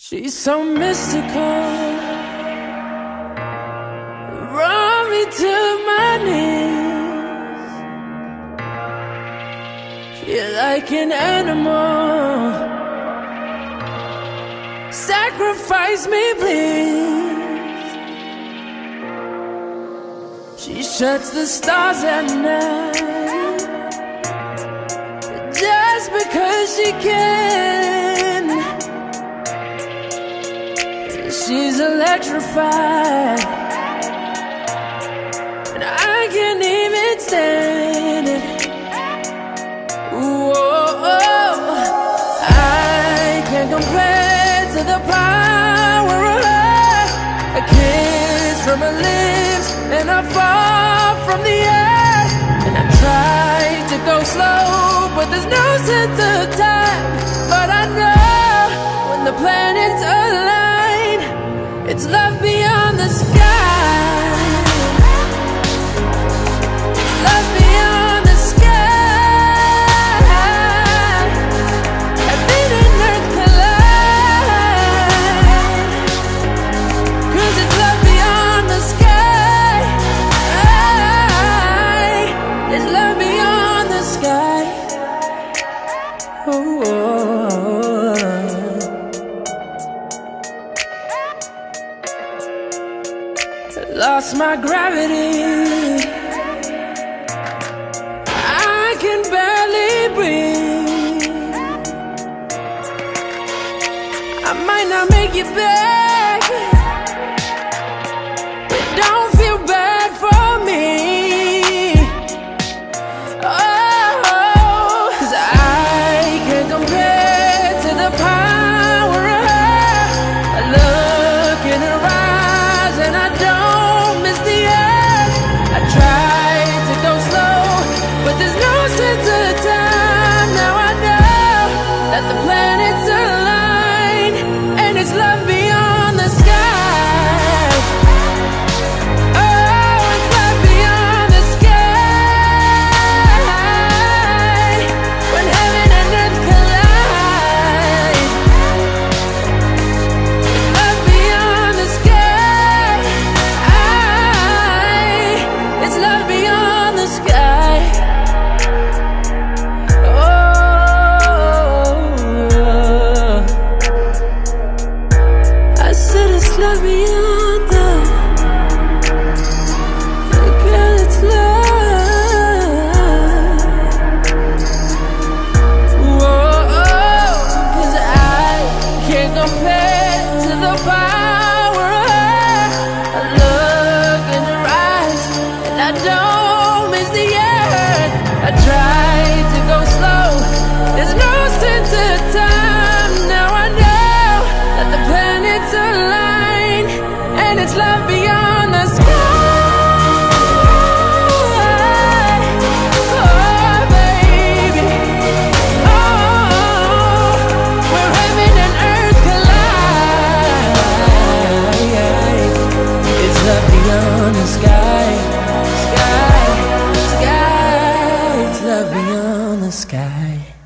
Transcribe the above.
She's so mystical. Brought me to my knees. You're like an animal. Sacrifice me, please. She shuts the stars at night. Just because she can. She's electrified. And I can't even stand it. Whoa, I can't compare to the power of her. A kiss from her lips, and I fall from the earth. And I try to go slow, but there's no sense of time. Lost my gravity. I can barely breathe. I might not make it back. Love beyond it's love beyond the sky. Oh, baby. Oh, where heaven and earth collide. It's love beyond the sky, sky, sky. It's love beyond the sky.